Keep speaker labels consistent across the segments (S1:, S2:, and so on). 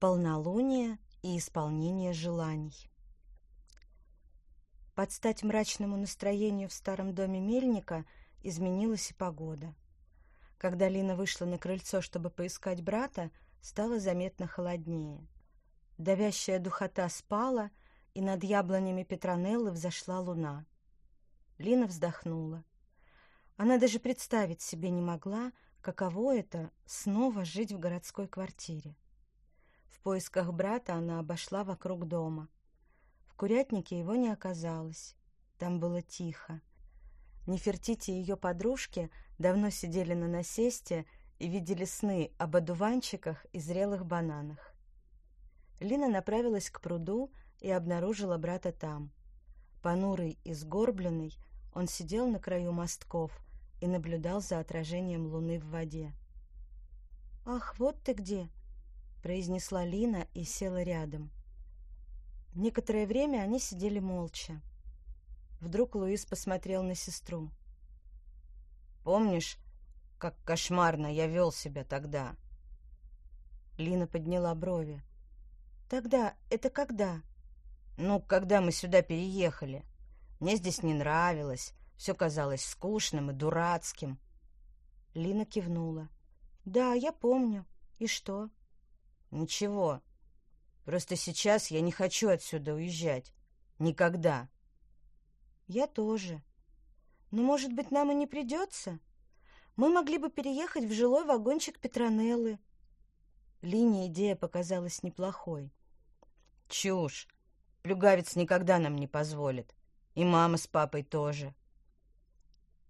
S1: Полнолуние и исполнение желаний. Под стать мрачному настроению в старом доме мельника изменилась и погода. Когда Лина вышла на крыльцо, чтобы поискать брата, стало заметно холоднее. Давящая духота спала, и над яблонями Петронеллы взошла луна. Лина вздохнула. Она даже представить себе не могла, каково это — снова жить в городской квартире. В поисках брата она обошла вокруг дома. В курятнике его не оказалось. Там было тихо. Нефертити и ее подружки давно сидели на насесте и видели сны об одуванчиках и зрелых бананах. Лина направилась к пруду и обнаружила брата там. Понурый и сгорбленный, он сидел на краю мостков и наблюдал за отражением луны в воде. «Ах, вот ты где!» — произнесла Лина и села рядом. Некоторое время они сидели молча. Вдруг Луис посмотрел на сестру.
S2: «Помнишь, как кошмарно я вел себя тогда?»
S1: Лина подняла брови. «Тогда? Это когда?»
S2: «Ну, когда мы сюда переехали. Мне здесь не нравилось, все казалось скучным и дурацким».
S1: Лина кивнула. «Да, я помню. И что?»
S2: Ничего. Просто сейчас я не хочу отсюда уезжать. Никогда.
S1: Я тоже. Но, может быть, нам и не придется? Мы могли бы переехать в жилой вагончик Петронеллы. Линия идея показалась неплохой.
S2: Чушь. Плюгавец никогда нам не позволит. И мама с папой тоже.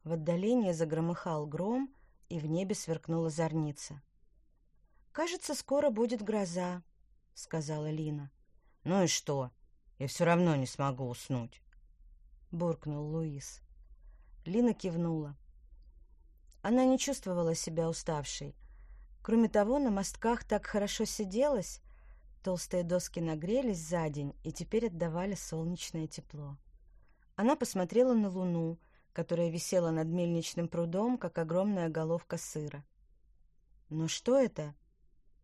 S1: В отдалении загромыхал гром, и в небе сверкнула зорница. «Кажется, скоро будет гроза», — сказала Лина.
S2: «Ну и что? Я все равно не смогу уснуть», —
S1: буркнул Луис. Лина кивнула. Она не чувствовала себя уставшей. Кроме того, на мостках так хорошо сиделось. Толстые доски нагрелись за день и теперь отдавали солнечное тепло. Она посмотрела на луну, которая висела над мельничным прудом, как огромная головка сыра. «Но что это?»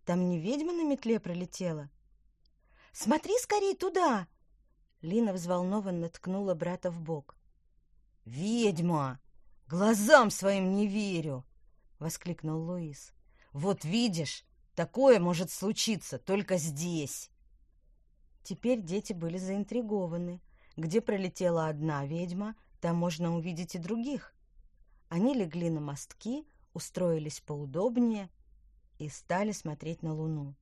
S1: Там не ведьма на метле пролетела? Смотри скорее туда! Лина взволнованно ткнула брата в бок.
S2: Ведьма! Глазам своим не верю! воскликнул Луис. Вот видишь, такое может случиться только здесь.
S1: Теперь дети были заинтригованы. Где пролетела одна ведьма, там можно увидеть и других. Они легли на мостки, устроились поудобнее и стали смотреть на луну.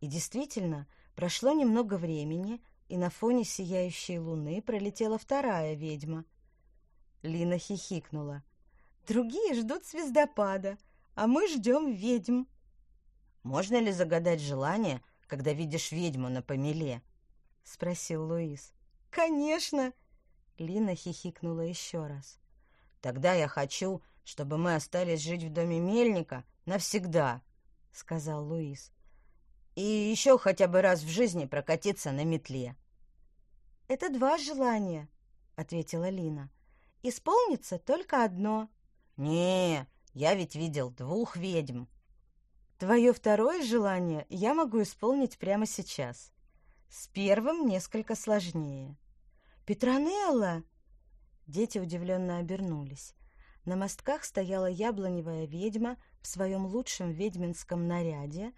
S1: И действительно, прошло немного времени, и на фоне сияющей луны пролетела вторая ведьма. Лина хихикнула. «Другие ждут звездопада, а мы ждем ведьм».
S2: «Можно ли загадать желание, когда видишь ведьму на помеле?»
S1: — спросил Луис. «Конечно!» — Лина хихикнула еще раз.
S2: «Тогда я хочу, чтобы мы остались жить в доме мельника навсегда», — сказал Луис. «И еще хотя бы раз в жизни прокатиться на метле».
S1: «Это два желания», — ответила Лина. «Исполнится только одно».
S2: «Не, я ведь видел двух ведьм».
S1: «Твое второе желание я могу исполнить прямо сейчас. С первым несколько сложнее». «Петронелла!» Дети удивленно обернулись. На мостках стояла яблоневая ведьма в своем лучшем ведьминском наряде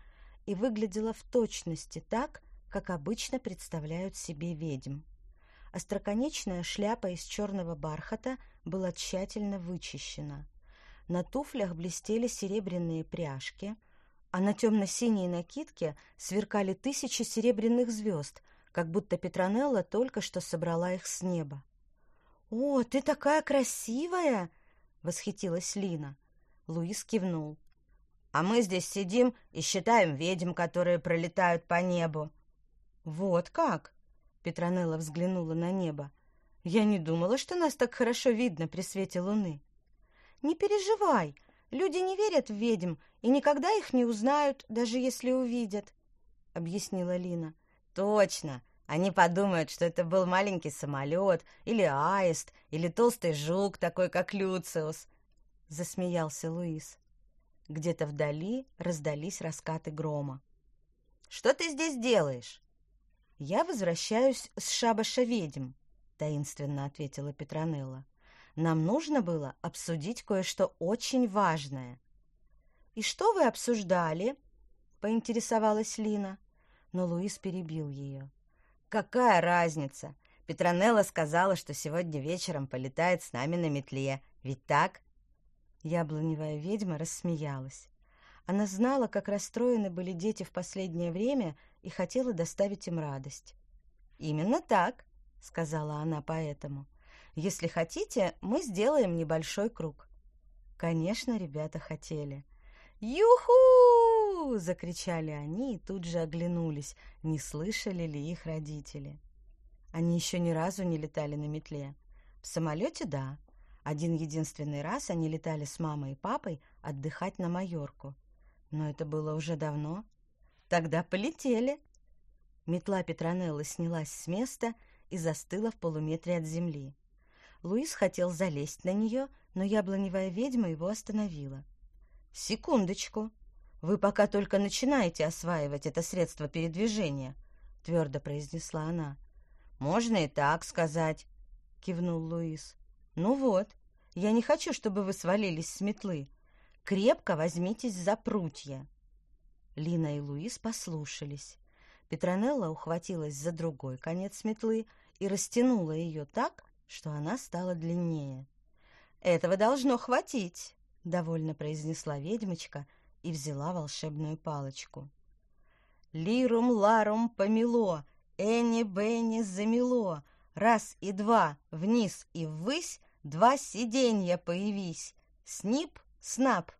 S1: и выглядела в точности так, как обычно представляют себе ведьм. Остроконечная шляпа из черного бархата была тщательно вычищена. На туфлях блестели серебряные пряжки, а на темно-синей накидке сверкали тысячи серебряных звезд, как будто Петронелла только что собрала их с неба. «О, ты такая красивая!» — восхитилась Лина. Луис кивнул.
S2: «А мы здесь сидим и считаем ведьм, которые пролетают по небу».
S1: «Вот как?» — Петронелла взглянула на небо. «Я не думала, что нас так хорошо видно при свете луны». «Не переживай, люди не верят в ведьм и никогда их не узнают, даже если увидят», — объяснила Лина.
S2: «Точно! Они подумают, что это был маленький самолет, или аист, или толстый жук, такой как Люциус. Засмеялся Луис. Где-то вдали раздались раскаты грома. что ты здесь делаешь?»
S1: «Я возвращаюсь с шабаша ведьм», — таинственно ответила Петронелла. «Нам нужно было обсудить кое-что очень важное». «И что вы обсуждали?» — поинтересовалась Лина. Но Луис перебил ее.
S2: «Какая разница? Петронелла сказала, что сегодня вечером полетает с нами на метле. Ведь так?»
S1: Яблоневая ведьма рассмеялась. Она знала, как расстроены были дети в последнее время и хотела доставить им радость.
S2: «Именно так», — сказала она поэтому.
S1: «Если хотите, мы сделаем небольшой круг». Конечно, ребята хотели. «Юху!» — закричали они и тут же оглянулись, не слышали ли их родители. Они еще ни разу не летали на метле. В самолете — да, один единственный раз они летали с мамой и папой отдыхать на Майорку. Но это было уже давно. Тогда полетели. Метла Петронеллы снялась с места и застыла в полуметре от земли. Луис хотел залезть на нее, но яблоневая ведьма его остановила. «Секундочку. Вы пока только начинаете осваивать это средство передвижения», — твердо произнесла она.
S2: «Можно и так сказать», — кивнул Луис.
S1: «Ну вот, я не хочу, чтобы вы свалились с метлы. Крепко возьмитесь за прутья». Лина и Луис послушались. Петронелла ухватилась за другой конец метлы и растянула ее так, что она стала длиннее. «Этого должно хватить», — довольно произнесла ведьмочка и взяла волшебную палочку. «Лирум-ларум помело, Энни-Бенни замело, раз и два, вниз и ввысь, Два сиденья появись. Снип, снап.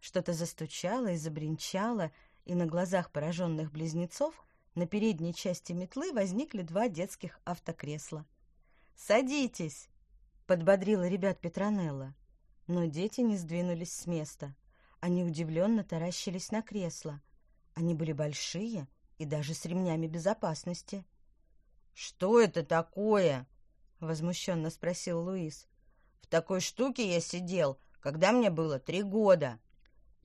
S1: Что-то застучало и забринчало, и на глазах пораженных близнецов на передней части метлы возникли два детских автокресла. «Садитесь!» — подбодрила ребят Петронелла. Но дети не сдвинулись с места. Они удивленно таращились на кресла. Они были большие и даже с ремнями безопасности.
S2: «Что это такое?»
S1: возмущенно спросил Луис.
S2: В такой штуке я сидел, когда мне было три года.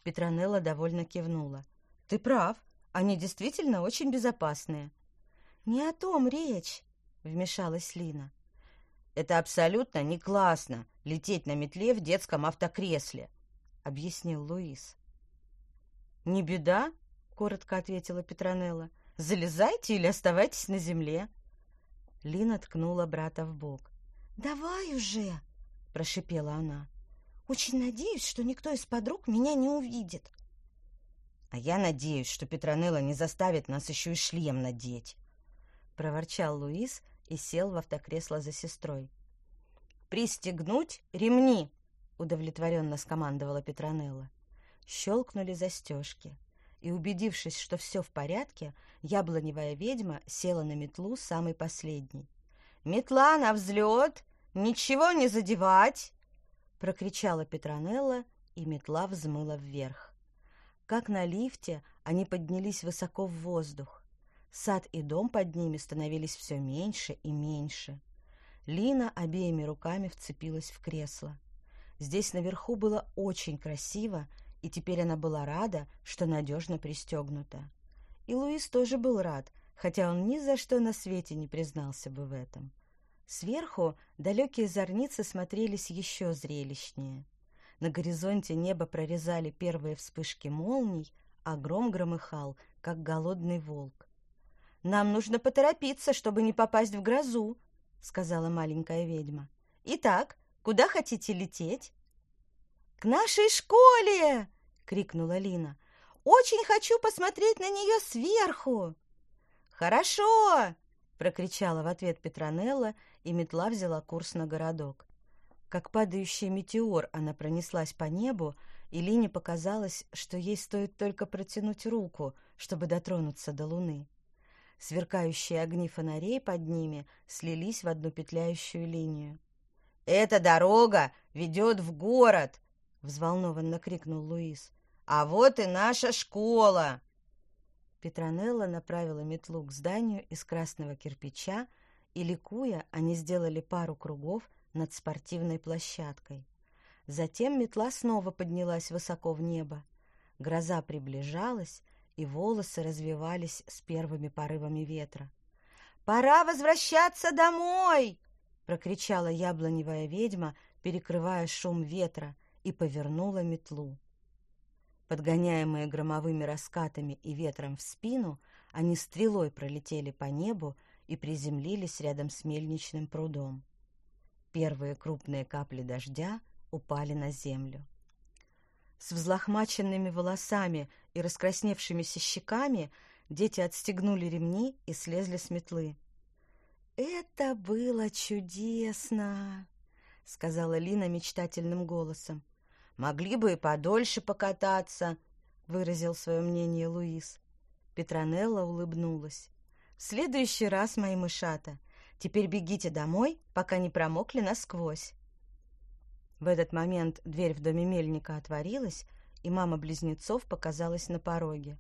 S1: Петронелла довольно кивнула. Ты прав, они действительно очень безопасные. Не о том речь, вмешалась Лина.
S2: Это абсолютно не классно лететь на метле в детском автокресле, объяснил Луис.
S1: Не беда, коротко ответила Петронелла. Залезайте или оставайтесь на земле. Лина ткнула брата в бок. «Давай уже!» — прошипела она. «Очень надеюсь, что никто из подруг меня не увидит».
S2: «А я надеюсь, что Петронелла не заставит нас еще и шлем надеть», — проворчал Луис и сел в автокресло за сестрой.
S1: «Пристегнуть ремни!» — удовлетворенно скомандовала Петронелла. Щелкнули застежки и, убедившись, что все в порядке, яблоневая ведьма села на метлу самой последней. «Метла на взлет! Ничего не задевать!» — прокричала Петронелла, и метла взмыла вверх. Как на лифте, они поднялись высоко в воздух. Сад и дом под ними становились все меньше и меньше. Лина обеими руками вцепилась в кресло. Здесь наверху было очень красиво, и теперь она была рада, что надежно пристегнута. И Луис тоже был рад, хотя он ни за что на свете не признался бы в этом. Сверху далекие зорницы смотрелись еще зрелищнее. На горизонте небо прорезали первые вспышки молний, а гром громыхал, как голодный волк. «Нам нужно поторопиться, чтобы не попасть в грозу», — сказала маленькая ведьма. «Итак, куда хотите лететь?» «К нашей школе!» — крикнула Лина. «Очень хочу посмотреть на нее сверху!» «Хорошо!» — прокричала в ответ Петронелла, и метла взяла курс на городок. Как падающий метеор она пронеслась по небу, и Лине показалось, что ей стоит только протянуть руку, чтобы дотронуться до луны. Сверкающие огни фонарей под ними слились в одну петляющую линию.
S2: «Эта дорога ведет в город!» — взволнованно крикнул Луис. «А вот и наша школа!»
S1: Петронелла направила метлу к зданию из красного кирпича, и, ликуя, они сделали пару кругов над спортивной площадкой. Затем метла снова поднялась высоко в небо. Гроза приближалась, и волосы развивались с первыми порывами ветра. «Пора возвращаться домой!» — прокричала яблоневая ведьма, перекрывая шум ветра, и повернула метлу. Подгоняемые громовыми раскатами и ветром в спину, они стрелой пролетели по небу и приземлились рядом с мельничным прудом. Первые крупные капли дождя упали на землю. С взлохмаченными волосами и раскрасневшимися щеками дети отстегнули ремни и слезли с метлы. «Это было чудесно!» — сказала Лина мечтательным голосом. «Могли бы и подольше покататься», — выразил свое мнение Луис. Петронелла улыбнулась. «В следующий раз, мои мышата, теперь бегите домой, пока не промокли насквозь». В этот момент дверь в доме мельника отворилась, и мама близнецов показалась на пороге.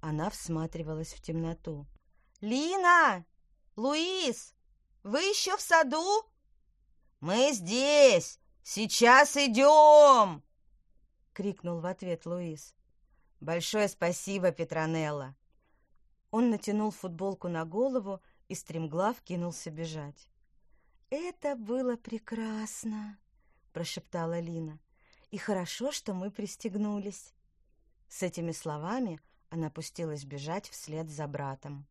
S1: Она всматривалась в темноту. «Лина! Луис! Вы еще в саду?» «Мы здесь! Сейчас идем!» — крикнул в ответ Луис. «Большое спасибо, Петронелла!» Он натянул футболку на голову и стремглав кинулся бежать. «Это было прекрасно!» — прошептала Лина. «И хорошо, что мы пристегнулись». С этими словами она пустилась бежать вслед за братом.